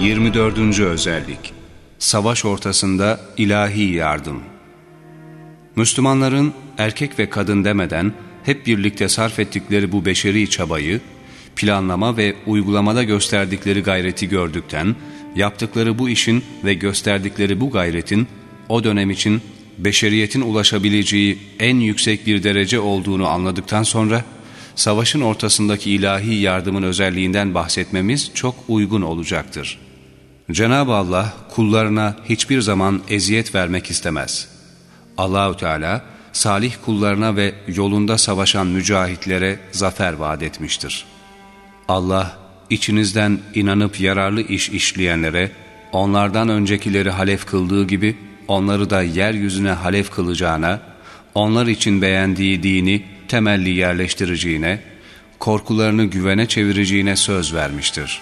24. Özellik Savaş ortasında ilahi yardım Müslümanların erkek ve kadın demeden hep birlikte sarf ettikleri bu beşeri çabayı, planlama ve uygulamada gösterdikleri gayreti gördükten, yaptıkları bu işin ve gösterdikleri bu gayretin o dönem için beşeriyetin ulaşabileceği en yüksek bir derece olduğunu anladıktan sonra, savaşın ortasındaki ilahi yardımın özelliğinden bahsetmemiz çok uygun olacaktır. Cenab-ı Allah kullarına hiçbir zaman eziyet vermek istemez. Allahü Teala salih kullarına ve yolunda savaşan mücahitlere zafer vaat etmiştir. Allah içinizden inanıp yararlı iş işleyenlere onlardan öncekileri halef kıldığı gibi onları da yeryüzüne halef kılacağına, onlar için beğendiği dini temelli yerleştireceğine, korkularını güvene çevireceğine söz vermiştir.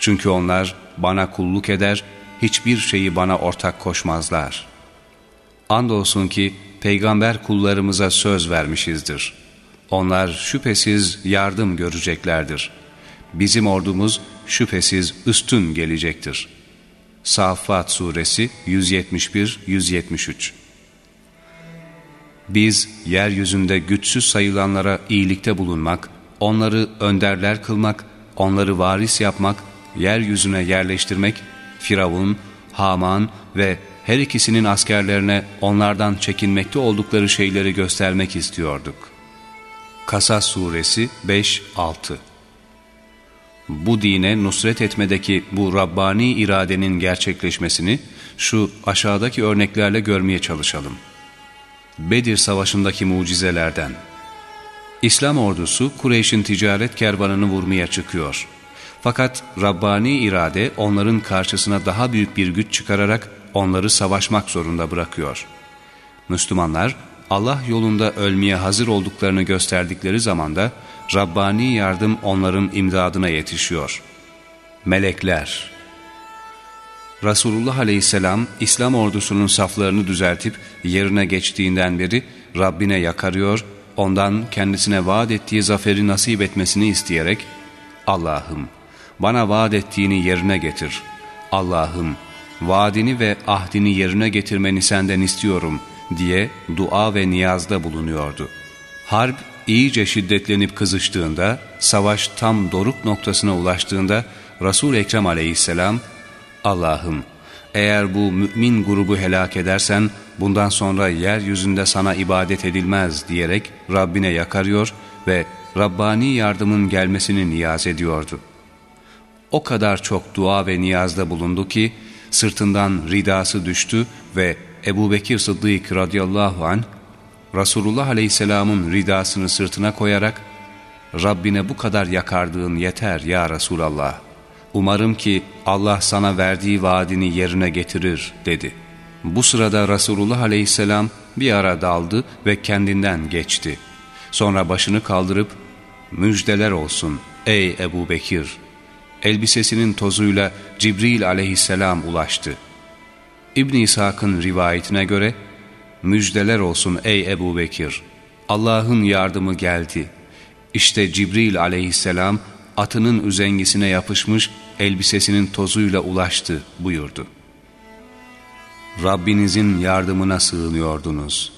Çünkü onlar bana kulluk eder, hiçbir şeyi bana ortak koşmazlar. Andolsun ki peygamber kullarımıza söz vermişizdir. Onlar şüphesiz yardım göreceklerdir. Bizim ordumuz şüphesiz üstün gelecektir. Saffat Suresi 171-173 Biz yeryüzünde güçsüz sayılanlara iyilikte bulunmak, onları önderler kılmak, onları varis yapmak yeryüzüne yerleştirmek, Firavun, Haman ve her ikisinin askerlerine onlardan çekinmekte oldukları şeyleri göstermek istiyorduk. Kasas Suresi 5-6 Bu dine nusret etmedeki bu Rabbani iradenin gerçekleşmesini şu aşağıdaki örneklerle görmeye çalışalım. Bedir Savaşı'ndaki mucizelerden İslam ordusu Kureyş'in ticaret kervanını vurmaya çıkıyor. Fakat Rabbani irade onların karşısına daha büyük bir güç çıkararak onları savaşmak zorunda bırakıyor. Müslümanlar Allah yolunda ölmeye hazır olduklarını gösterdikleri zamanda Rabbani yardım onların imdadına yetişiyor. Melekler Resulullah Aleyhisselam İslam ordusunun saflarını düzeltip yerine geçtiğinden beri Rabbine yakarıyor, ondan kendisine vaat ettiği zaferi nasip etmesini isteyerek Allah'ım bana vaat ettiğini yerine getir. Allah'ım vaadini ve ahdini yerine getirmeni senden istiyorum diye dua ve niyazda bulunuyordu. Harp iyice şiddetlenip kızıştığında, savaş tam doruk noktasına ulaştığında Resul Ekrem aleyhisselam, Allah'ım eğer bu mümin grubu helak edersen bundan sonra yeryüzünde sana ibadet edilmez diyerek Rabbine yakarıyor ve Rabbani yardımın gelmesini niyaz ediyordu o kadar çok dua ve niyazda bulundu ki sırtından ridası düştü ve Ebu Bekir Sıddık radıyallahu anh Resulullah aleyhisselamın ridasını sırtına koyarak Rabbine bu kadar yakardığın yeter ya Resulallah. Umarım ki Allah sana verdiği vaadini yerine getirir dedi. Bu sırada Resulullah aleyhisselam bir ara daldı ve kendinden geçti. Sonra başını kaldırıp müjdeler olsun ey Ebu Bekir elbisesinin tozuyla Cibril aleyhisselam ulaştı. İbn İshak'ın rivayetine göre, Müjdeler olsun ey Ebu Bekir, Allah'ın yardımı geldi. İşte Cibril aleyhisselam atının üzengisine yapışmış elbisesinin tozuyla ulaştı buyurdu. Rabbinizin yardımına sığınıyordunuz.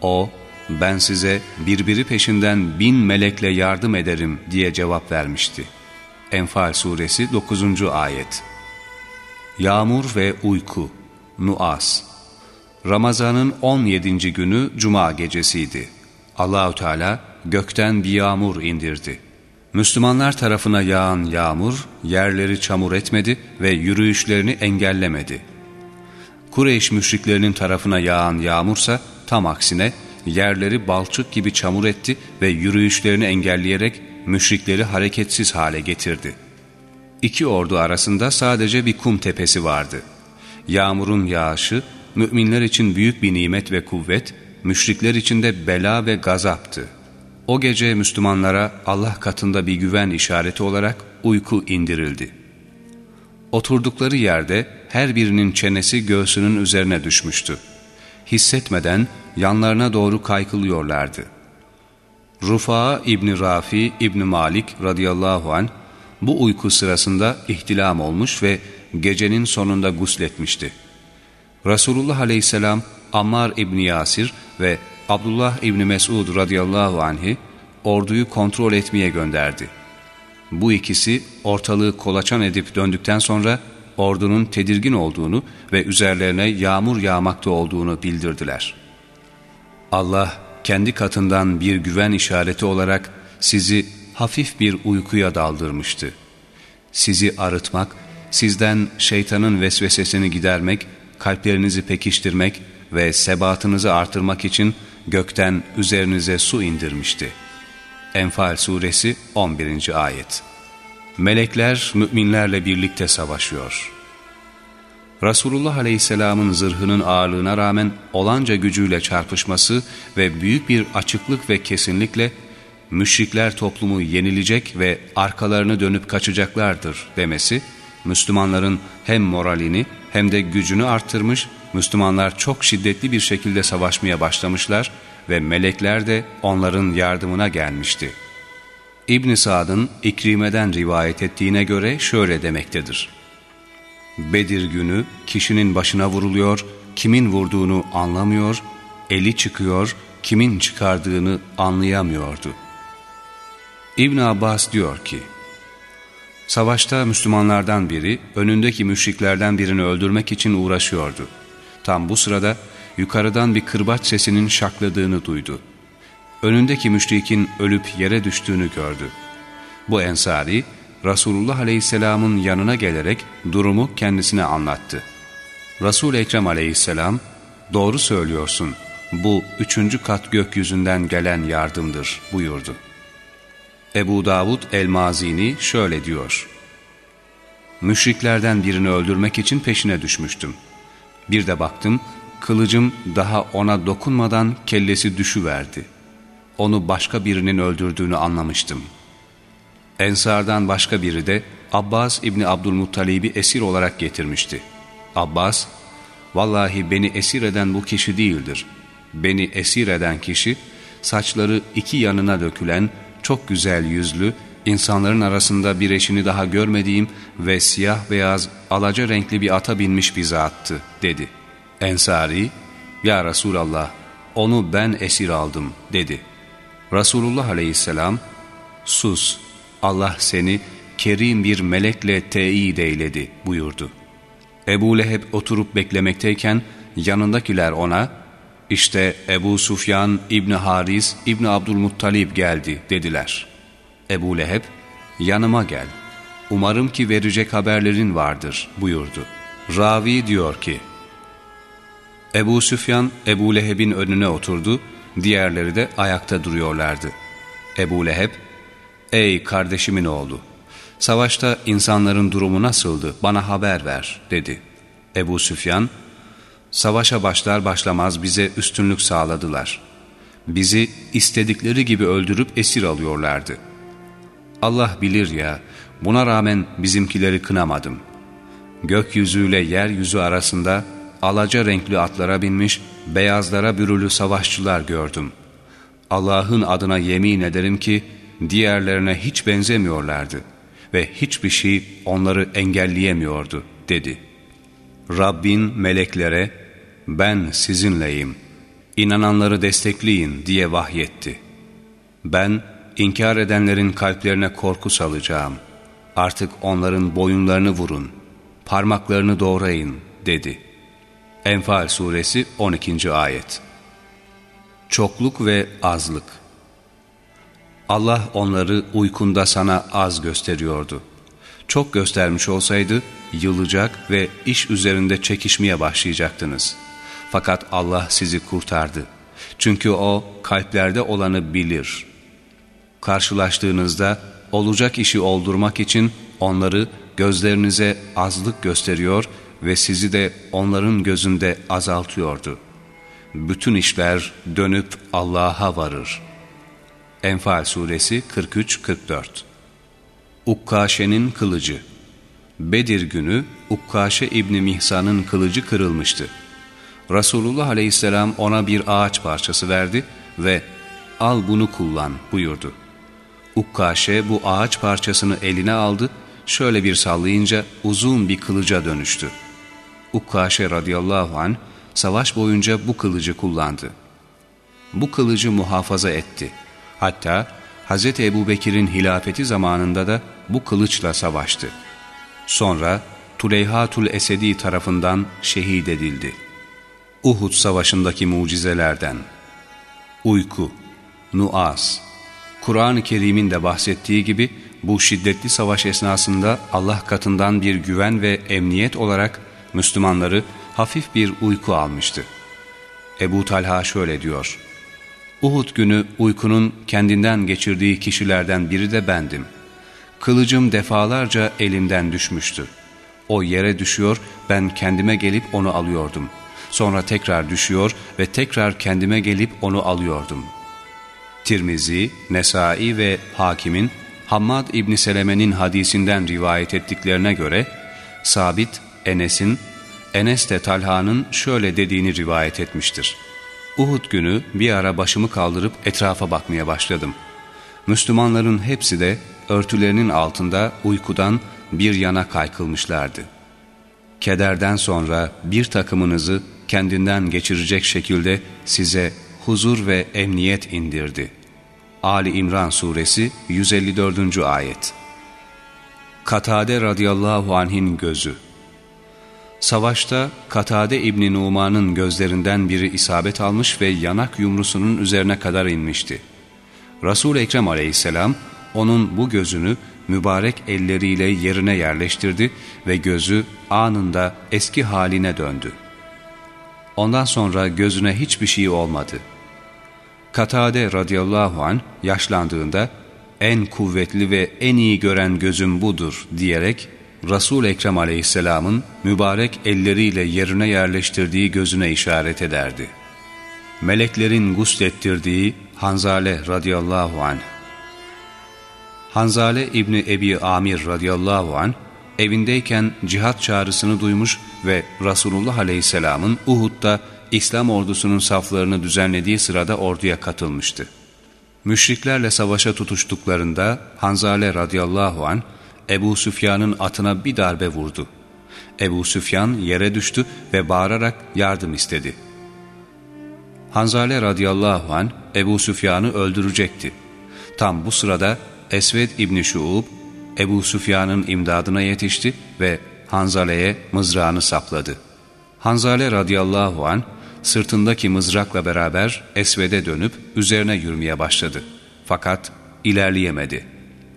O, ben size birbiri peşinden bin melekle yardım ederim diye cevap vermişti. Enfal suresi 9. ayet Yağmur ve uyku Nuas Ramazan'ın 17. günü Cuma gecesiydi. Allahü Teala gökten bir yağmur indirdi. Müslümanlar tarafına yağan yağmur yerleri çamur etmedi ve yürüyüşlerini engellemedi. Kureyş müşriklerinin tarafına yağan yağmursa tam aksine yerleri balçık gibi çamur etti ve yürüyüşlerini engelleyerek müşrikleri hareketsiz hale getirdi. İki ordu arasında sadece bir kum tepesi vardı. Yağmurun yağışı, müminler için büyük bir nimet ve kuvvet, müşrikler için de bela ve gazaptı. O gece Müslümanlara Allah katında bir güven işareti olarak uyku indirildi. Oturdukları yerde her birinin çenesi göğsünün üzerine düşmüştü. Hissetmeden yanlarına doğru kaykılıyorlardı. Rufa İbni Rafi İbni Malik radıyallahu an bu uyku sırasında ihtilam olmuş ve gecenin sonunda gusletmişti. Resulullah aleyhisselam Ammar İbni Yasir ve Abdullah İbni Mesud radıyallahu anh'i orduyu kontrol etmeye gönderdi. Bu ikisi ortalığı kolaçan edip döndükten sonra ordunun tedirgin olduğunu ve üzerlerine yağmur yağmakta olduğunu bildirdiler. Allah kendi katından bir güven işareti olarak sizi hafif bir uykuya daldırmıştı. Sizi arıtmak, sizden şeytanın vesvesesini gidermek, kalplerinizi pekiştirmek ve sebatınızı artırmak için gökten üzerinize su indirmişti. Enfal Suresi 11. Ayet Melekler müminlerle birlikte savaşıyor. Resulullah Aleyhisselam'ın zırhının ağırlığına rağmen olanca gücüyle çarpışması ve büyük bir açıklık ve kesinlikle müşrikler toplumu yenilecek ve arkalarını dönüp kaçacaklardır demesi, Müslümanların hem moralini hem de gücünü arttırmış, Müslümanlar çok şiddetli bir şekilde savaşmaya başlamışlar ve melekler de onların yardımına gelmişti. İbn Sa'd'ın İkrime'den rivayet ettiğine göre şöyle demektedir. Bedir günü kişinin başına vuruluyor, kimin vurduğunu anlamıyor, eli çıkıyor, kimin çıkardığını anlayamıyordu. İbn Abbas diyor ki, Savaşta Müslümanlardan biri önündeki müşriklerden birini öldürmek için uğraşıyordu. Tam bu sırada yukarıdan bir kırbaç sesinin şakladığını duydu. Önündeki müşrikin ölüp yere düştüğünü gördü. Bu ensari Resulullah Aleyhisselam'ın yanına gelerek durumu kendisine anlattı. Resul-i Ekrem Aleyhisselam, doğru söylüyorsun, bu üçüncü kat gökyüzünden gelen yardımdır buyurdu. Ebu Davud el-Mazini şöyle diyor. Müşriklerden birini öldürmek için peşine düşmüştüm. Bir de baktım, kılıcım daha ona dokunmadan kellesi düşüverdi. Onu başka birinin öldürdüğünü anlamıştım. Ensardan başka biri de Abbas İbni Abdülmuttalib'i esir olarak getirmişti. Abbas, vallahi beni esir eden bu kişi değildir. Beni esir eden kişi, saçları iki yanına dökülen, çok güzel yüzlü, insanların arasında bir eşini daha görmediğim ve siyah beyaz alaca renkli bir ata binmiş bir zattı, dedi. Ensari, Ya Resulallah, onu ben esir aldım, dedi. Resulullah aleyhisselam, sus, Allah seni kerim bir melekle teyit eyledi buyurdu. Ebu Leheb oturup beklemekteyken yanındakiler ona, işte Ebu Sufyan İbni Haris İbni Abdülmuttalib geldi dediler. Ebu Leheb, yanıma gel, umarım ki verecek haberlerin vardır buyurdu. Ravi diyor ki, Ebu Süfyan Ebu Leheb'in önüne oturdu, diğerleri de ayakta duruyorlardı. Ebu Leheb, ''Ey kardeşimin oğlu, savaşta insanların durumu nasıldı bana haber ver.'' dedi. Ebu Süfyan, ''Savaşa başlar başlamaz bize üstünlük sağladılar. Bizi istedikleri gibi öldürüp esir alıyorlardı. Allah bilir ya, buna rağmen bizimkileri kınamadım. Gökyüzüyle yeryüzü arasında alaca renkli atlara binmiş, beyazlara bürülü savaşçılar gördüm. Allah'ın adına yemin ederim ki, diğerlerine hiç benzemiyorlardı ve hiçbir şey onları engelleyemiyordu dedi. Rabbin meleklere ben sizinleyim, inananları destekleyin diye vahyetti. Ben inkar edenlerin kalplerine korku salacağım. Artık onların boyunlarını vurun, parmaklarını doğrayın dedi. Enfal suresi 12. ayet Çokluk ve azlık Allah onları uykunda sana az gösteriyordu. Çok göstermiş olsaydı yılacak ve iş üzerinde çekişmeye başlayacaktınız. Fakat Allah sizi kurtardı. Çünkü O kalplerde olanı bilir. Karşılaştığınızda olacak işi oldurmak için onları gözlerinize azlık gösteriyor ve sizi de onların gözünde azaltıyordu. Bütün işler dönüp Allah'a varır.'' Enfal suresi 43-44 Ukkaşe'nin kılıcı Bedir günü Ukkaşe İbni Mihsan'ın kılıcı kırılmıştı. Resulullah aleyhisselam ona bir ağaç parçası verdi ve al bunu kullan buyurdu. Ukkaşe bu ağaç parçasını eline aldı, şöyle bir sallayınca uzun bir kılıca dönüştü. Ukkaşe radıyallahu an savaş boyunca bu kılıcı kullandı. Bu kılıcı muhafaza etti. Hatta Hz. Ebu Bekir'in hilafeti zamanında da bu kılıçla savaştı. Sonra Tuleyhatul Esedi tarafından şehit edildi. Uhud savaşındaki mucizelerden Uyku, Nuaz Kur'an-ı Kerim'in de bahsettiği gibi bu şiddetli savaş esnasında Allah katından bir güven ve emniyet olarak Müslümanları hafif bir uyku almıştı. Ebu Talha şöyle diyor. Uhud günü uykunun kendinden geçirdiği kişilerden biri de bendim. Kılıcım defalarca elimden düşmüştü. O yere düşüyor, ben kendime gelip onu alıyordum. Sonra tekrar düşüyor ve tekrar kendime gelip onu alıyordum. Tirmizi, Nesai ve Hakim'in Hammad İbni Seleme'nin hadisinden rivayet ettiklerine göre, Sabit, Enes'in, Enes de Talha'nın şöyle dediğini rivayet etmiştir. Uhud günü bir ara başımı kaldırıp etrafa bakmaya başladım. Müslümanların hepsi de örtülerinin altında uykudan bir yana kaykılmışlardı. Kederden sonra bir takımınızı kendinden geçirecek şekilde size huzur ve emniyet indirdi. Ali İmran Suresi 154. Ayet Katade radıyallahu anh'in gözü Savaşta Katade İbni Numan'ın gözlerinden biri isabet almış ve yanak yumrusunun üzerine kadar inmişti. Resul-i Ekrem aleyhisselam onun bu gözünü mübarek elleriyle yerine yerleştirdi ve gözü anında eski haline döndü. Ondan sonra gözüne hiçbir şey olmadı. Katade radıyallahu an yaşlandığında en kuvvetli ve en iyi gören gözüm budur diyerek resul Ekrem aleyhisselamın mübarek elleriyle yerine yerleştirdiği gözüne işaret ederdi. Meleklerin guslettirdiği Hanzale radıyallahu anh Hanzale İbni Ebi Amir radıyallahu anh evindeyken cihat çağrısını duymuş ve Resulullah aleyhisselamın Uhud'da İslam ordusunun saflarını düzenlediği sırada orduya katılmıştı. Müşriklerle savaşa tutuştuklarında Hanzale radıyallahu an Ebu Süfyan'ın atına bir darbe vurdu. Ebu Süfyan yere düştü ve bağırarak yardım istedi. Hanzale radıyallahu an Ebu Süfyan'ı öldürecekti. Tam bu sırada Esved İbni Şuub Ebu Süfyan'ın imdadına yetişti ve Hanzale'ye mızrağını sapladı. Hanzale radıyallahu an sırtındaki mızrakla beraber Esved'e dönüp üzerine yürümeye başladı. Fakat ilerleyemedi.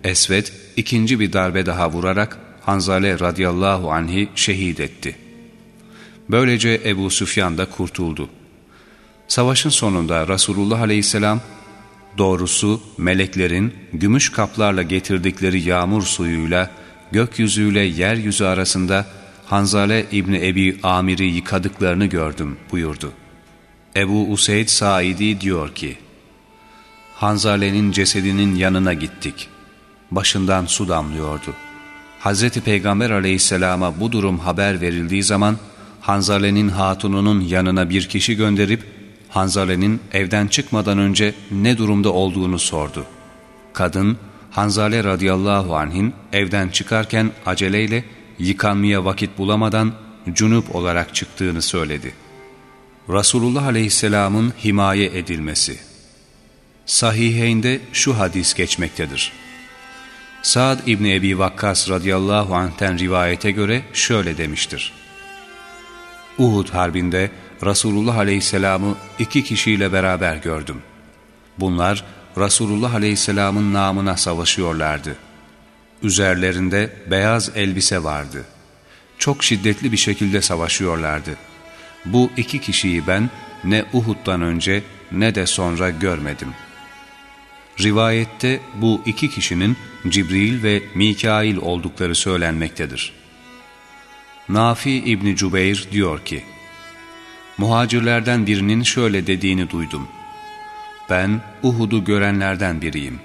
Esved ikinci bir darbe daha vurarak Hanzale radıyallahu anhi şehit etti. Böylece Ebu Süfyan da kurtuldu. Savaşın sonunda Resulullah aleyhisselam Doğrusu meleklerin gümüş kaplarla getirdikleri yağmur suyuyla gökyüzüyle yeryüzü arasında Hanzale İbni Ebi Amir'i yıkadıklarını gördüm buyurdu. Ebu Useyd Saidi diyor ki, Hanzale'nin cesedinin yanına gittik. Başından su damlıyordu. Hz. Peygamber aleyhisselama bu durum haber verildiği zaman Hanzale'nin hatununun yanına bir kişi gönderip Hanzale'nin evden çıkmadan önce ne durumda olduğunu sordu. Kadın, Hanzale radıyallahu anh'in evden çıkarken aceleyle yıkanmaya vakit bulamadan cunup olarak çıktığını söyledi. Resulullah aleyhisselamın himaye edilmesi Sahiheyn'de şu hadis geçmektedir. Sa'd İbni Ebi Vakkas radıyallahu anh'ten rivayete göre şöyle demiştir. Uhud harbinde Resulullah Aleyhisselam'ı iki kişiyle beraber gördüm. Bunlar Resulullah Aleyhisselam'ın namına savaşıyorlardı. Üzerlerinde beyaz elbise vardı. Çok şiddetli bir şekilde savaşıyorlardı. Bu iki kişiyi ben ne Uhud'dan önce ne de sonra görmedim. Rivayette bu iki kişinin Cibril ve Mikail oldukları söylenmektedir. Nafi İbni Cübeyr diyor ki, Muhacirlerden birinin şöyle dediğini duydum. Ben Uhud'u görenlerden biriyim.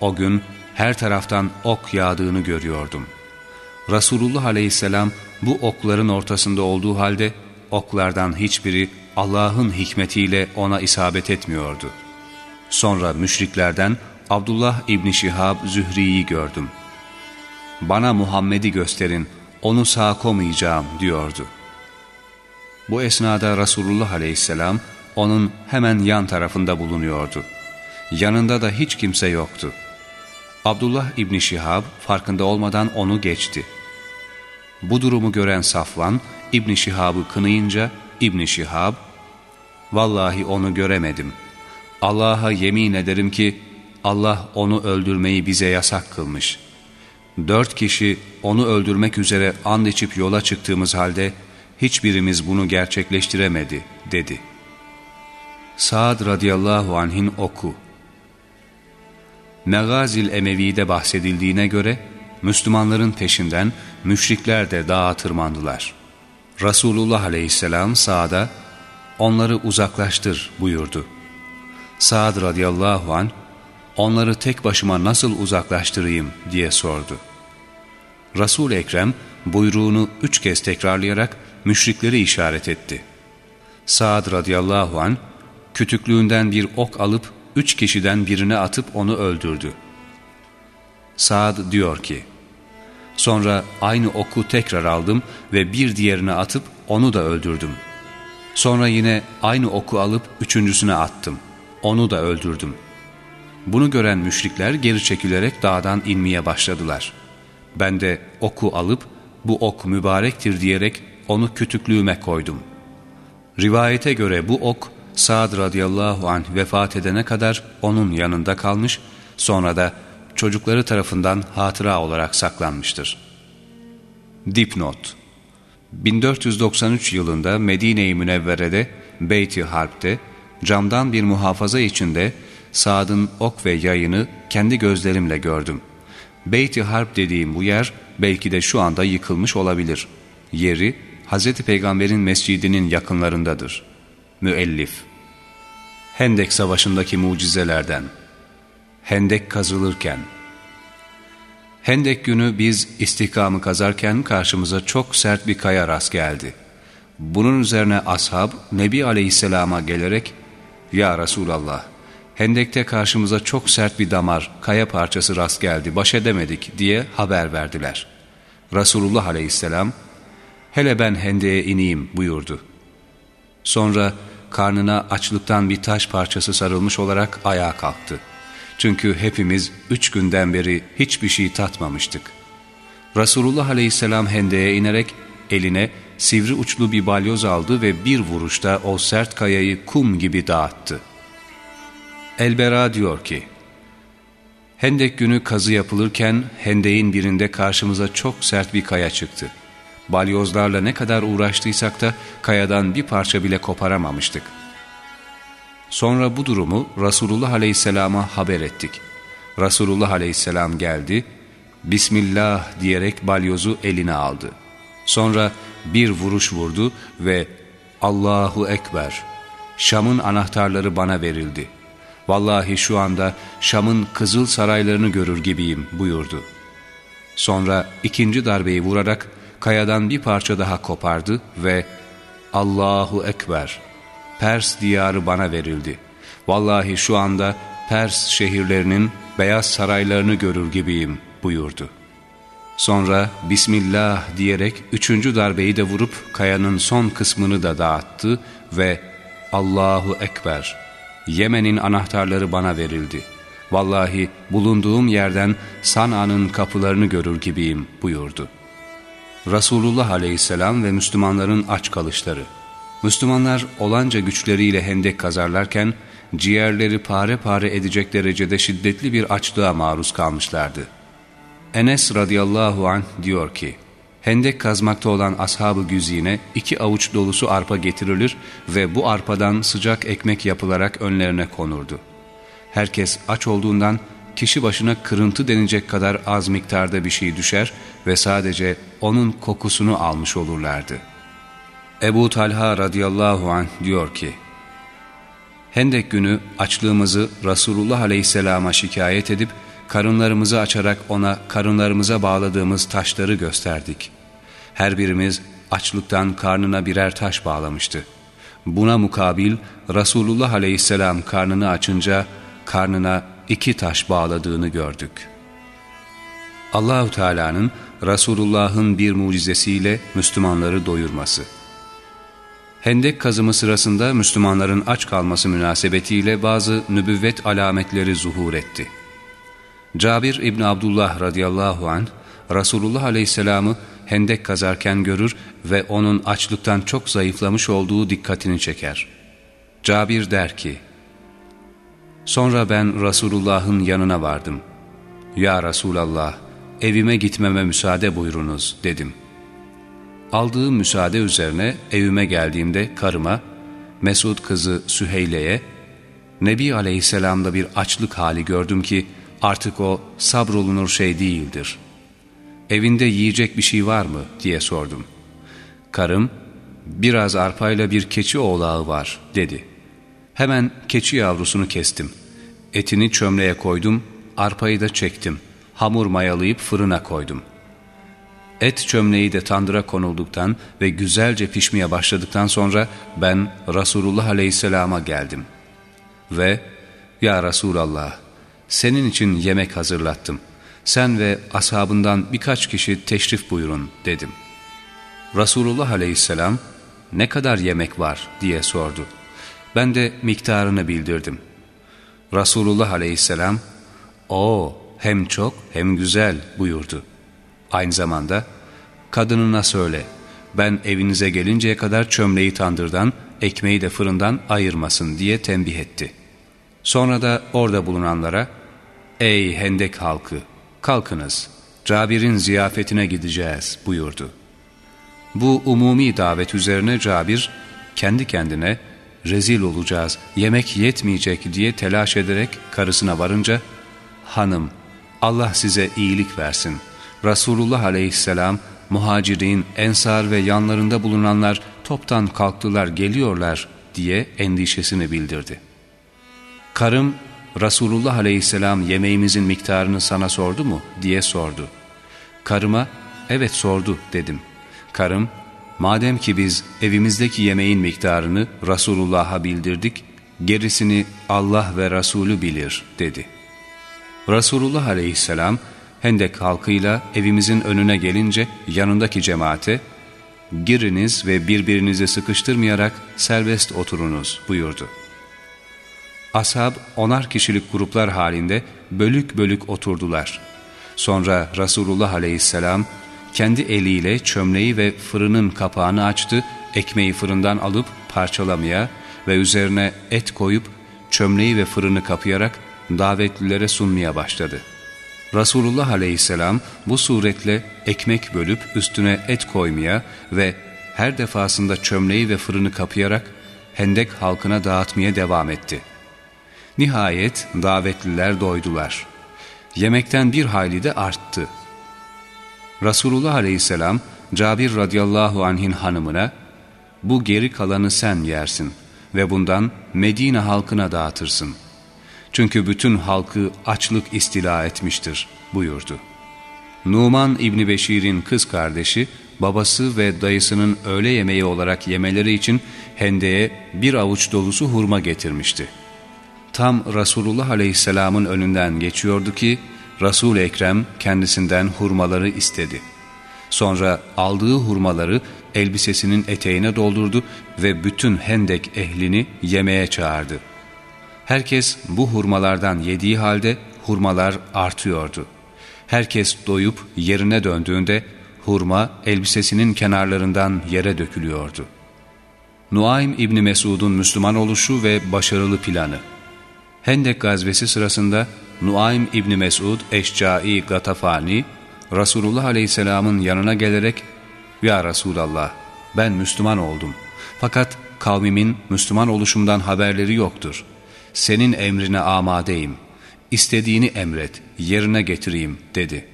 O gün her taraftan ok yağdığını görüyordum. Resulullah aleyhisselam bu okların ortasında olduğu halde oklardan hiçbiri Allah'ın hikmetiyle ona isabet etmiyordu. Sonra müşriklerden Abdullah İbni Şihab Zühri'yi gördüm. Bana Muhammed'i gösterin, onu sağ komayacağım diyordu. Bu esnada Resulullah Aleyhisselam onun hemen yan tarafında bulunuyordu. Yanında da hiç kimse yoktu. Abdullah İbni Şihab farkında olmadan onu geçti. Bu durumu gören Safvan İbni Şihab'ı kınayınca İbni Şihab, ''Vallahi onu göremedim. Allah'a yemin ederim ki Allah onu öldürmeyi bize yasak kılmış. Dört kişi onu öldürmek üzere and içip yola çıktığımız halde hiçbirimiz bunu gerçekleştiremedi.'' dedi. Sa'd radıyallahu anh'in oku Megazil Emevi'de bahsedildiğine göre Müslümanların peşinden müşrikler de dağa tırmandılar. Resulullah aleyhisselam Sa'da onları uzaklaştır buyurdu. Sa'd radıyallahu an onları tek başıma nasıl uzaklaştırayım diye sordu. resul Ekrem buyruğunu üç kez tekrarlayarak müşrikleri işaret etti. Sa'd radıyallahu an kütüklüğünden bir ok alıp üç kişiden birine atıp onu öldürdü. Saad diyor ki, Sonra aynı oku tekrar aldım ve bir diğerine atıp onu da öldürdüm. Sonra yine aynı oku alıp üçüncüsüne attım. Onu da öldürdüm. Bunu gören müşrikler geri çekilerek dağdan inmeye başladılar. Ben de oku alıp bu ok mübarektir diyerek onu kütüklüğüme koydum. Rivayete göre bu ok Sa'd radıyallahu anh vefat edene kadar onun yanında kalmış, sonra da çocukları tarafından hatıra olarak saklanmıştır. Dipnot 1493 yılında Medine-i Münevvere'de Beyt-i Harp'te camdan bir muhafaza içinde Sa'd'ın ok ve yayını kendi gözlerimle gördüm. Beyt-i Harp dediğim bu yer belki de şu anda yıkılmış olabilir. Yeri Hz. Peygamber'in mescidinin yakınlarındadır. Müellif Hendek Savaşı'ndaki mucizelerden Hendek kazılırken Hendek günü biz istikamı kazarken karşımıza çok sert bir kaya rast geldi. Bunun üzerine ashab Nebi Aleyhisselam'a gelerek ''Ya Resulallah, Hendek'te karşımıza çok sert bir damar, kaya parçası rast geldi, baş edemedik.'' diye haber verdiler. Resulullah Aleyhisselam ''Hele ben Hendek'e ineyim.'' buyurdu. Sonra karnına açlıktan bir taş parçası sarılmış olarak ayağa kalktı. Çünkü hepimiz üç günden beri hiçbir şey tatmamıştık. Resulullah aleyhisselam hendeye inerek eline sivri uçlu bir balyoz aldı ve bir vuruşta o sert kayayı kum gibi dağıttı. Elbera diyor ki, Hendek günü kazı yapılırken hendeğin birinde karşımıza çok sert bir kaya çıktı. Balyozlarla ne kadar uğraştıysak da kayadan bir parça bile koparamamıştık. Sonra bu durumu Resulullah Aleyhisselam'a haber ettik. Resulullah Aleyhisselam geldi, Bismillah diyerek balyozu eline aldı. Sonra bir vuruş vurdu ve Allahu Ekber, Şam'ın anahtarları bana verildi. Vallahi şu anda Şam'ın kızıl saraylarını görür gibiyim buyurdu. Sonra ikinci darbeyi vurarak kayadan bir parça daha kopardı ve Allahu Ekber, Pers diyarı bana verildi. Vallahi şu anda Pers şehirlerinin beyaz saraylarını görür gibiyim buyurdu. Sonra Bismillah diyerek üçüncü darbeyi de vurup kayanın son kısmını da dağıttı ve Allahu Ekber, Yemen'in anahtarları bana verildi. Vallahi bulunduğum yerden Sana'nın kapılarını görür gibiyim buyurdu.'' Resulullah aleyhisselam ve Müslümanların aç kalışları. Müslümanlar olanca güçleriyle hendek kazarlarken ciğerleri pare pare edecek derecede şiddetli bir açlığa maruz kalmışlardı. Enes radıyallahu anh diyor ki, Hendek kazmakta olan ashab-ı güzine iki avuç dolusu arpa getirilir ve bu arpadan sıcak ekmek yapılarak önlerine konurdu. Herkes aç olduğundan kişi başına kırıntı denecek kadar az miktarda bir şey düşer ve sadece onun kokusunu almış olurlardı. Ebu Talha radıyallahu anh diyor ki, Hendek günü açlığımızı Resulullah aleyhisselama şikayet edip karınlarımızı açarak ona karınlarımıza bağladığımız taşları gösterdik. Her birimiz açlıktan karnına birer taş bağlamıştı. Buna mukabil Resulullah aleyhisselam karnını açınca karnına iki taş bağladığını gördük. Allahü Teala'nın Resulullah'ın bir mucizesiyle Müslümanları doyurması. Hendek kazımı sırasında Müslümanların aç kalması münasebetiyle bazı nübüvvet alametleri zuhur etti. Cabir İbni Abdullah radıyallahu anh, Resulullah aleyhisselamı hendek kazarken görür ve onun açlıktan çok zayıflamış olduğu dikkatini çeker. Cabir der ki, Sonra ben Resulullah'ın yanına vardım. Ya Resulallah, evime gitmeme müsaade buyurunuz dedim. Aldığım müsaade üzerine evime geldiğimde karıma, Mesud kızı Süheyle'ye, Nebi Aleyhisselam'da bir açlık hali gördüm ki artık o sabrolunur şey değildir. Evinde yiyecek bir şey var mı diye sordum. Karım, biraz arpayla bir keçi oğlağı var dedi. Hemen keçi yavrusunu kestim. Etini çömleğe koydum, arpayı da çektim.'' hamur mayalayıp fırına koydum. Et çömleği de tandıra konulduktan ve güzelce pişmeye başladıktan sonra ben Resulullah Aleyhisselam'a geldim. Ve ''Ya Resulallah, senin için yemek hazırlattım. Sen ve ashabından birkaç kişi teşrif buyurun.'' dedim. Resulullah Aleyhisselam ''Ne kadar yemek var?'' diye sordu. Ben de miktarını bildirdim. Resulullah Aleyhisselam ''Oo hem çok hem güzel buyurdu. Aynı zamanda kadınına söyle ben evinize gelinceye kadar çömleği tandırdan ekmeği de fırından ayırmasın diye tembih etti. Sonra da orada bulunanlara ey hendek halkı kalkınız Cabir'in ziyafetine gideceğiz buyurdu. Bu umumi davet üzerine Cabir kendi kendine rezil olacağız, yemek yetmeyecek diye telaş ederek karısına varınca hanım Allah size iyilik versin. Resulullah aleyhisselam, muhacirin, ensar ve yanlarında bulunanlar toptan kalktılar geliyorlar diye endişesini bildirdi. Karım, Resulullah aleyhisselam yemeğimizin miktarını sana sordu mu diye sordu. Karıma, evet sordu dedim. Karım, madem ki biz evimizdeki yemeğin miktarını Resulullah'a bildirdik, gerisini Allah ve Resulü bilir dedi.'' Resulullah aleyhisselam Hendek halkıyla evimizin önüne gelince yanındaki cemaate giriniz ve birbirinizi sıkıştırmayarak serbest oturunuz buyurdu. Ashab onar kişilik gruplar halinde bölük bölük oturdular. Sonra Resulullah aleyhisselam kendi eliyle çömleği ve fırının kapağını açtı, ekmeği fırından alıp parçalamaya ve üzerine et koyup çömleği ve fırını kapayarak davetlilere sunmaya başladı. Resulullah aleyhisselam bu suretle ekmek bölüp üstüne et koymaya ve her defasında çömleği ve fırını kapayarak hendek halkına dağıtmaya devam etti. Nihayet davetliler doydular. Yemekten bir hayli de arttı. Resulullah aleyhisselam Cabir radıyallahu anh'in hanımına bu geri kalanı sen yersin ve bundan Medine halkına dağıtırsın.'' Çünkü bütün halkı açlık istila etmiştir buyurdu. Numan İbni Beşir'in kız kardeşi, babası ve dayısının öğle yemeği olarak yemeleri için hendeye bir avuç dolusu hurma getirmişti. Tam Resulullah Aleyhisselam'ın önünden geçiyordu ki, Resul-i Ekrem kendisinden hurmaları istedi. Sonra aldığı hurmaları elbisesinin eteğine doldurdu ve bütün hendek ehlini yemeğe çağırdı. Herkes bu hurmalardan yediği halde hurmalar artıyordu. Herkes doyup yerine döndüğünde hurma elbisesinin kenarlarından yere dökülüyordu. Nuaym İbni Mesud'un Müslüman oluşu ve başarılı planı Hendek gazvesi sırasında Nuaym İbni Mesud Eşcai Gatafani Resulullah Aleyhisselam'ın yanına gelerek ''Ya Resulallah ben Müslüman oldum fakat kavmimin Müslüman oluşumdan haberleri yoktur senin emrine amadeyim, istediğini emret, yerine getireyim dedi.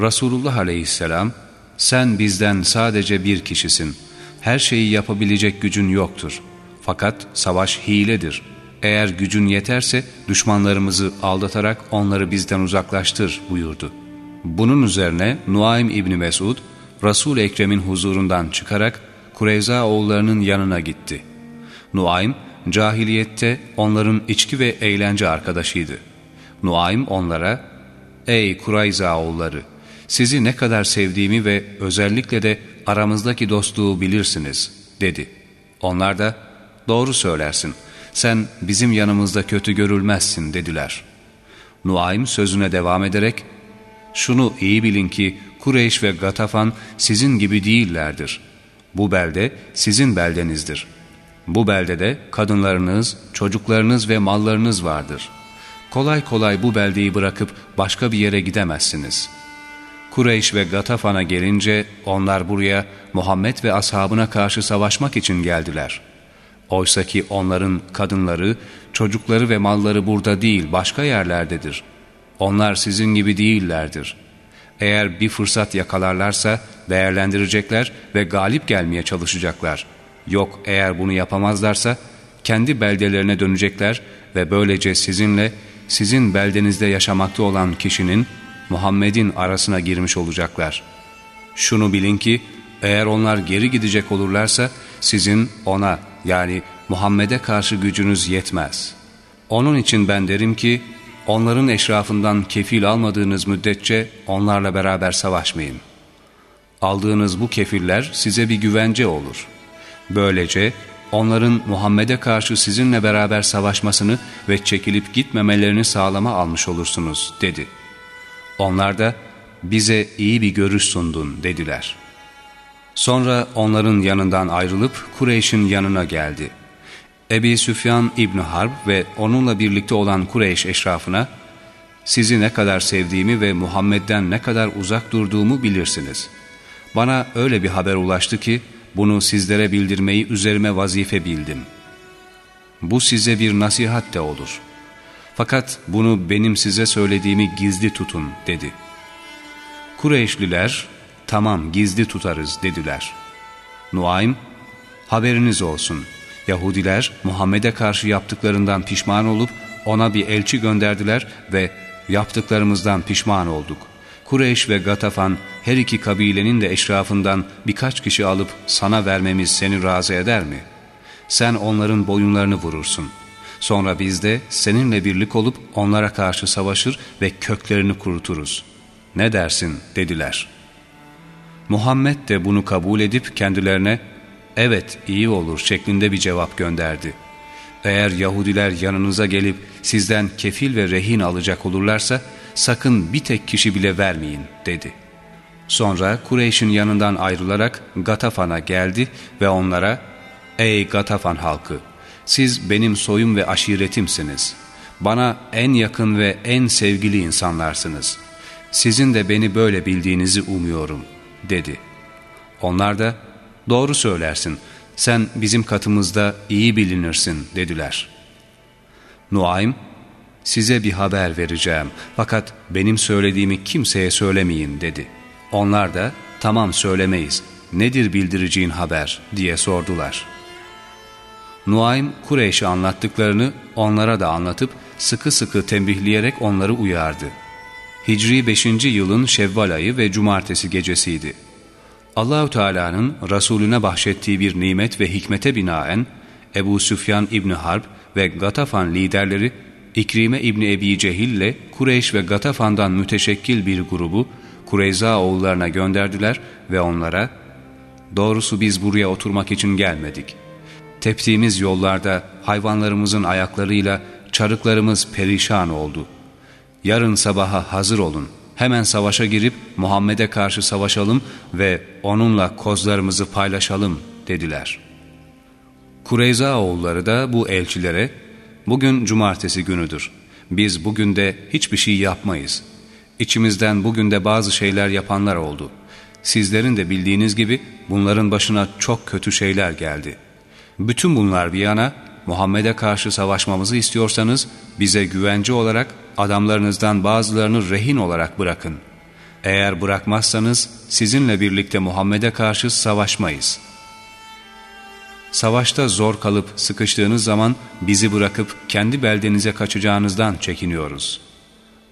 Resulullah aleyhisselam, sen bizden sadece bir kişisin, her şeyi yapabilecek gücün yoktur. Fakat savaş hiledir. Eğer gücün yeterse düşmanlarımızı aldatarak onları bizden uzaklaştır buyurdu. Bunun üzerine Nuaym İbni Mesud, resul Ekrem'in huzurundan çıkarak Kureyza oğullarının yanına gitti. Nuaym, cahiliyette onların içki ve eğlence arkadaşıydı. Nuaym onlara, ''Ey Kurayza oğulları, sizi ne kadar sevdiğimi ve özellikle de aramızdaki dostluğu bilirsiniz.'' dedi. Onlar da, ''Doğru söylersin, sen bizim yanımızda kötü görülmezsin.'' dediler. Nuaym sözüne devam ederek, ''Şunu iyi bilin ki Kureyş ve Gatafan sizin gibi değillerdir. Bu belde sizin beldenizdir. Bu beldede kadınlarınız, çocuklarınız ve mallarınız vardır. Kolay kolay bu beldeyi bırakıp başka bir yere gidemezsiniz.'' Kureyş ve Gatafan'a gelince onlar buraya Muhammed ve ashabına karşı savaşmak için geldiler. Oysa ki onların kadınları, çocukları ve malları burada değil başka yerlerdedir. Onlar sizin gibi değillerdir. Eğer bir fırsat yakalarlarsa değerlendirecekler ve galip gelmeye çalışacaklar. Yok eğer bunu yapamazlarsa kendi beldelerine dönecekler ve böylece sizinle sizin beldenizde yaşamakta olan kişinin Muhammed'in arasına girmiş olacaklar. Şunu bilin ki eğer onlar geri gidecek olurlarsa sizin ona yani Muhammed'e karşı gücünüz yetmez. Onun için ben derim ki onların eşrafından kefil almadığınız müddetçe onlarla beraber savaşmayın. Aldığınız bu kefiller size bir güvence olur. Böylece onların Muhammed'e karşı sizinle beraber savaşmasını ve çekilip gitmemelerini sağlama almış olursunuz dedi. Onlar da bize iyi bir görüş sundun dediler.'' Sonra onların yanından ayrılıp Kureyş'in yanına geldi. Ebi Süfyan İbni Harb ve onunla birlikte olan Kureyş eşrafına, sizi ne kadar sevdiğimi ve Muhammed'den ne kadar uzak durduğumu bilirsiniz. Bana öyle bir haber ulaştı ki, bunu sizlere bildirmeyi üzerime vazife bildim. Bu size bir nasihat de olur. Fakat bunu benim size söylediğimi gizli tutun dedi. Kureyşliler tamam gizli tutarız dediler. Nuaym, haberiniz olsun. Yahudiler Muhammed'e karşı yaptıklarından pişman olup ona bir elçi gönderdiler ve yaptıklarımızdan pişman olduk. Kureyş ve Gatafan her iki kabilenin de eşrafından birkaç kişi alıp sana vermemiz seni razı eder mi? Sen onların boyunlarını vurursun. Sonra biz de seninle birlik olup onlara karşı savaşır ve köklerini kuruturuz. Ne dersin dediler.'' Muhammed de bunu kabul edip kendilerine evet iyi olur şeklinde bir cevap gönderdi. Eğer Yahudiler yanınıza gelip sizden kefil ve rehin alacak olurlarsa sakın bir tek kişi bile vermeyin dedi. Sonra Kureyş'in yanından ayrılarak Gatafan'a geldi ve onlara Ey Gatafan halkı! Siz benim soyum ve aşiretimsiniz. Bana en yakın ve en sevgili insanlarsınız. Sizin de beni böyle bildiğinizi umuyorum.'' dedi. Onlar da doğru söylersin sen bizim katımızda iyi bilinirsin dediler. Nuaym size bir haber vereceğim fakat benim söylediğimi kimseye söylemeyin dedi. Onlar da tamam söylemeyiz nedir bildireceğin haber diye sordular. Nuaym Kureyş'e anlattıklarını onlara da anlatıp sıkı sıkı tembihleyerek onları uyardı. Hicri 5. yılın Şevval ayı ve cumartesi gecesiydi. Allahü Teala'nın Resulüne bahşettiği bir nimet ve hikmete binaen Ebu Süfyan İbni Harp ve Gatafan liderleri İkrime İbni Ebi Cehil ile Kureyş ve Gatafan'dan müteşekkil bir grubu Kureyza oğullarına gönderdiler ve onlara ''Doğrusu biz buraya oturmak için gelmedik. Teptiğimiz yollarda hayvanlarımızın ayaklarıyla çarıklarımız perişan oldu.'' yarın sabaha hazır olun. Hemen savaşa girip Muhammed'e karşı savaşalım ve onunla kozlarımızı paylaşalım dediler. Kureyza oğulları da bu elçilere bugün cumartesi günüdür. Biz bugün de hiçbir şey yapmayız. İçimizden bugün de bazı şeyler yapanlar oldu. Sizlerin de bildiğiniz gibi bunların başına çok kötü şeyler geldi. Bütün bunlar bir yana Muhammed'e karşı savaşmamızı istiyorsanız bize güvence olarak adamlarınızdan bazılarını rehin olarak bırakın. Eğer bırakmazsanız sizinle birlikte Muhammed'e karşı savaşmayız. Savaşta zor kalıp sıkıştığınız zaman bizi bırakıp kendi beldenize kaçacağınızdan çekiniyoruz.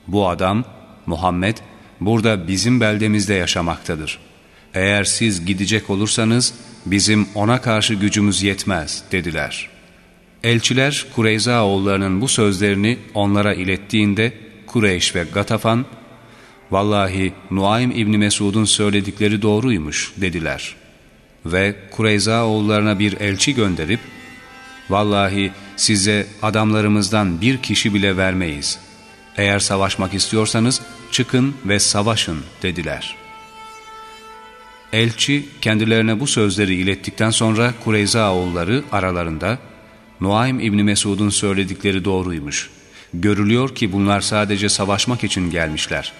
Bu adam, Muhammed, burada bizim beldemizde yaşamaktadır. Eğer siz gidecek olursanız bizim ona karşı gücümüz yetmez dediler.'' Elçiler Kureyza oğullarının bu sözlerini onlara ilettiğinde Kureyş ve Gatafan, ''Vallahi Nuaym İbni Mesud'un söyledikleri doğruymuş.'' dediler. Ve Kureyza oğullarına bir elçi gönderip, ''Vallahi size adamlarımızdan bir kişi bile vermeyiz. Eğer savaşmak istiyorsanız çıkın ve savaşın.'' dediler. Elçi kendilerine bu sözleri ilettikten sonra Kureyza oğulları aralarında, Nuaym İbni Mesud'un söyledikleri doğruymuş. Görülüyor ki bunlar sadece savaşmak için gelmişler.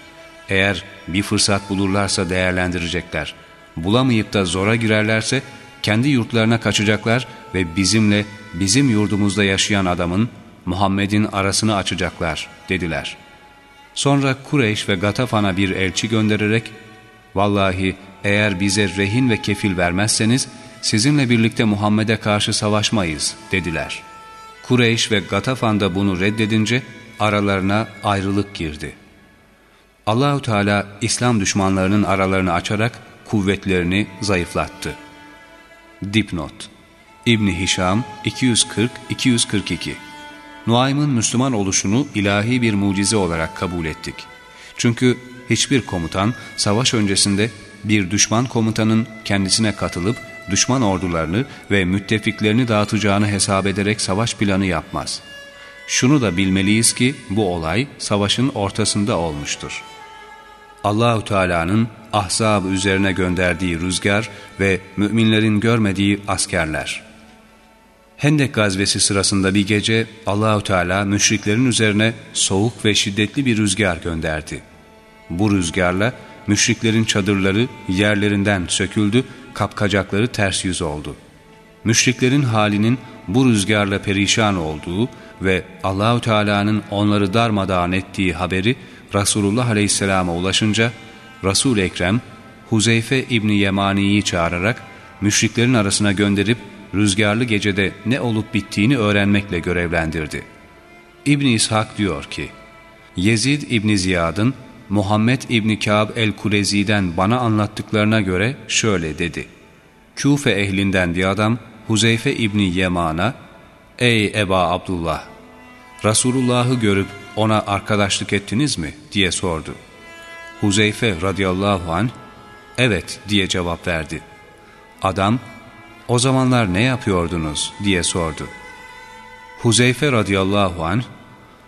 Eğer bir fırsat bulurlarsa değerlendirecekler. Bulamayıp da zora girerlerse kendi yurtlarına kaçacaklar ve bizimle, bizim yurdumuzda yaşayan adamın, Muhammed'in arasını açacaklar dediler. Sonra Kureyş ve Gatafan'a bir elçi göndererek, Vallahi eğer bize rehin ve kefil vermezseniz, sizinle birlikte Muhammed'e karşı savaşmayız dediler. Kureyş ve Gatafan da bunu reddedince aralarına ayrılık girdi. Allahü Teala İslam düşmanlarının aralarını açarak kuvvetlerini zayıflattı. Dipnot İbn Hişam 240-242 Nuaym'ın Müslüman oluşunu ilahi bir mucize olarak kabul ettik. Çünkü hiçbir komutan savaş öncesinde bir düşman komutanın kendisine katılıp düşman ordularını ve müttefiklerini dağıtacağını hesap ederek savaş planı yapmaz. Şunu da bilmeliyiz ki bu olay savaşın ortasında olmuştur. Allahu Teala'nın ahzab üzerine gönderdiği rüzgar ve müminlerin görmediği askerler. Hendek gazvesi sırasında bir gece Allahu Teala müşriklerin üzerine soğuk ve şiddetli bir rüzgar gönderdi. Bu rüzgarla müşriklerin çadırları yerlerinden söküldü kapkacakları ters yüz oldu. Müşriklerin halinin bu rüzgarla perişan olduğu ve Allahü Teala'nın onları darmadağın ettiği haberi Resulullah Aleyhisselam'a ulaşınca resul Ekrem Huzeyfe İbni Yemani'yi çağırarak müşriklerin arasına gönderip rüzgarlı gecede ne olup bittiğini öğrenmekle görevlendirdi. İbni İshak diyor ki, Yezid İbni Ziyad'ın Muhammed İbni Kâb el-Kurezi'den bana anlattıklarına göre şöyle dedi. Küfe ehlinden bir adam Huzeyfe İbni Yeman'a ''Ey Eba Abdullah, Resulullah'ı görüp ona arkadaşlık ettiniz mi?'' diye sordu. Huzeyfe radıyallahu anh ''Evet'' diye cevap verdi. Adam ''O zamanlar ne yapıyordunuz?'' diye sordu. Huzeyfe radıyallahu anh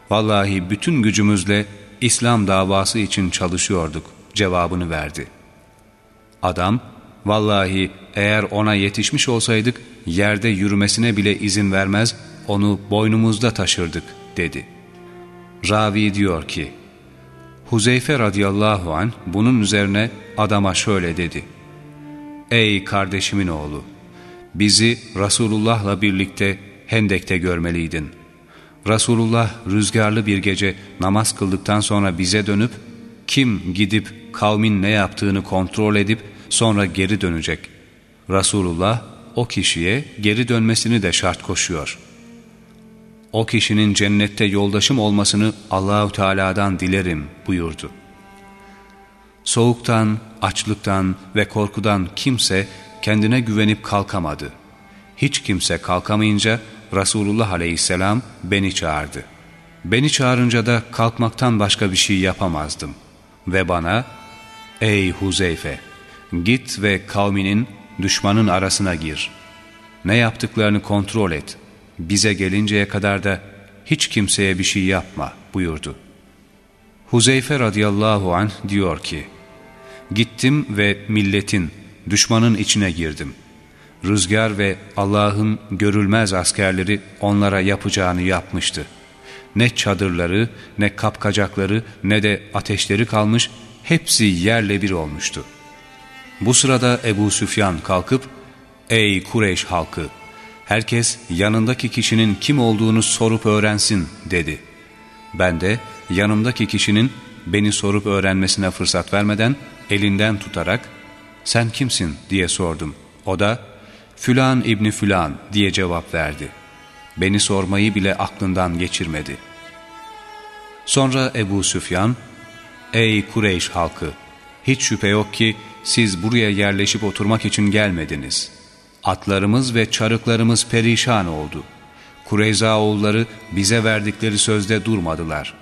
''Vallahi bütün gücümüzle İslam davası için çalışıyorduk cevabını verdi. Adam, vallahi eğer ona yetişmiş olsaydık yerde yürümesine bile izin vermez, onu boynumuzda taşırdık dedi. Ravi diyor ki, Huzeyfe radıyallahu an bunun üzerine adama şöyle dedi. Ey kardeşimin oğlu! Bizi Resulullah'la birlikte Hendek'te görmeliydin.'' Resulullah rüzgarlı bir gece namaz kıldıktan sonra bize dönüp kim gidip kavmin ne yaptığını kontrol edip sonra geri dönecek. Resulullah o kişiye geri dönmesini de şart koşuyor. O kişinin cennette yoldaşım olmasını Allahu Teala'dan dilerim buyurdu. Soğuktan, açlıktan ve korkudan kimse kendine güvenip kalkamadı. Hiç kimse kalkamayınca Resulullah aleyhisselam beni çağırdı. Beni çağırınca da kalkmaktan başka bir şey yapamazdım. Ve bana, ''Ey Huzeyfe, git ve kavminin, düşmanın arasına gir. Ne yaptıklarını kontrol et. Bize gelinceye kadar da hiç kimseye bir şey yapma.'' buyurdu. Huzeyfe radıyallahu anh diyor ki, Gittim ve milletin, düşmanın içine girdim. Rüzgar ve Allah'ın görülmez askerleri onlara yapacağını yapmıştı. Ne çadırları, ne kapkacakları, ne de ateşleri kalmış, hepsi yerle bir olmuştu. Bu sırada Ebu Süfyan kalkıp, ''Ey Kureyş halkı, herkes yanındaki kişinin kim olduğunu sorup öğrensin.'' dedi. Ben de yanımdaki kişinin beni sorup öğrenmesine fırsat vermeden elinden tutarak, ''Sen kimsin?'' diye sordum. O da, Fülan İbni Fülan diye cevap verdi. Beni sormayı bile aklından geçirmedi. Sonra Ebu Süfyan, Ey Kureyş halkı! Hiç şüphe yok ki siz buraya yerleşip oturmak için gelmediniz. Atlarımız ve çarıklarımız perişan oldu. Kureyza oğulları bize verdikleri sözde durmadılar.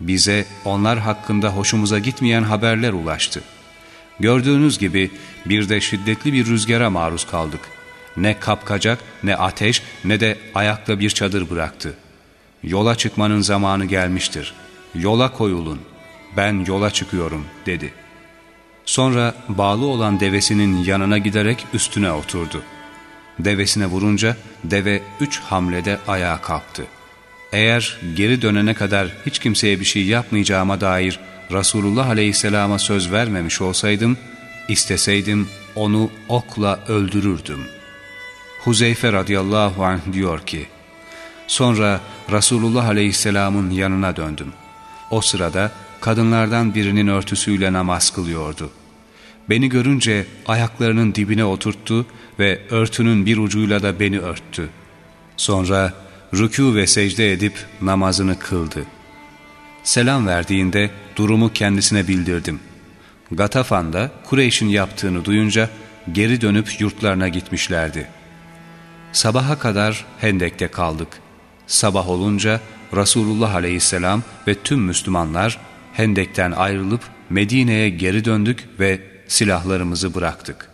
Bize onlar hakkında hoşumuza gitmeyen haberler ulaştı. Gördüğünüz gibi bir de şiddetli bir rüzgara maruz kaldık. Ne kapkacak, ne ateş, ne de ayakta bir çadır bıraktı. Yola çıkmanın zamanı gelmiştir. Yola koyulun. Ben yola çıkıyorum dedi. Sonra bağlı olan devesinin yanına giderek üstüne oturdu. Devesine vurunca deve üç hamlede ayağa kalktı. Eğer geri dönene kadar hiç kimseye bir şey yapmayacağıma dair Resulullah Aleyhisselam'a söz vermemiş olsaydım, isteseydim onu okla öldürürdüm. Huzeyfe radıyallahu anh diyor ki, Sonra Resulullah Aleyhisselam'ın yanına döndüm. O sırada kadınlardan birinin örtüsüyle namaz kılıyordu. Beni görünce ayaklarının dibine oturttu ve örtünün bir ucuyla da beni örttü. Sonra rükû ve secde edip namazını kıldı. Selam verdiğinde durumu kendisine bildirdim. Gatafan'da Kureyş'in yaptığını duyunca geri dönüp yurtlarına gitmişlerdi. Sabaha kadar Hendek'te kaldık. Sabah olunca Resulullah aleyhisselam ve tüm Müslümanlar Hendek'ten ayrılıp Medine'ye geri döndük ve silahlarımızı bıraktık.''